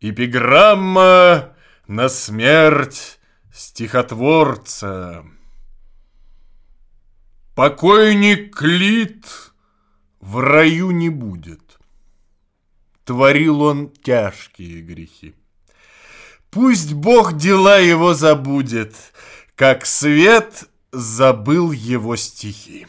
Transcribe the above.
Эпиграмма на смерть стихотворца. Покойник Клит в раю не будет. Творил он тяжкие грехи. Пусть Бог дела его забудет, как свет забыл его стихи.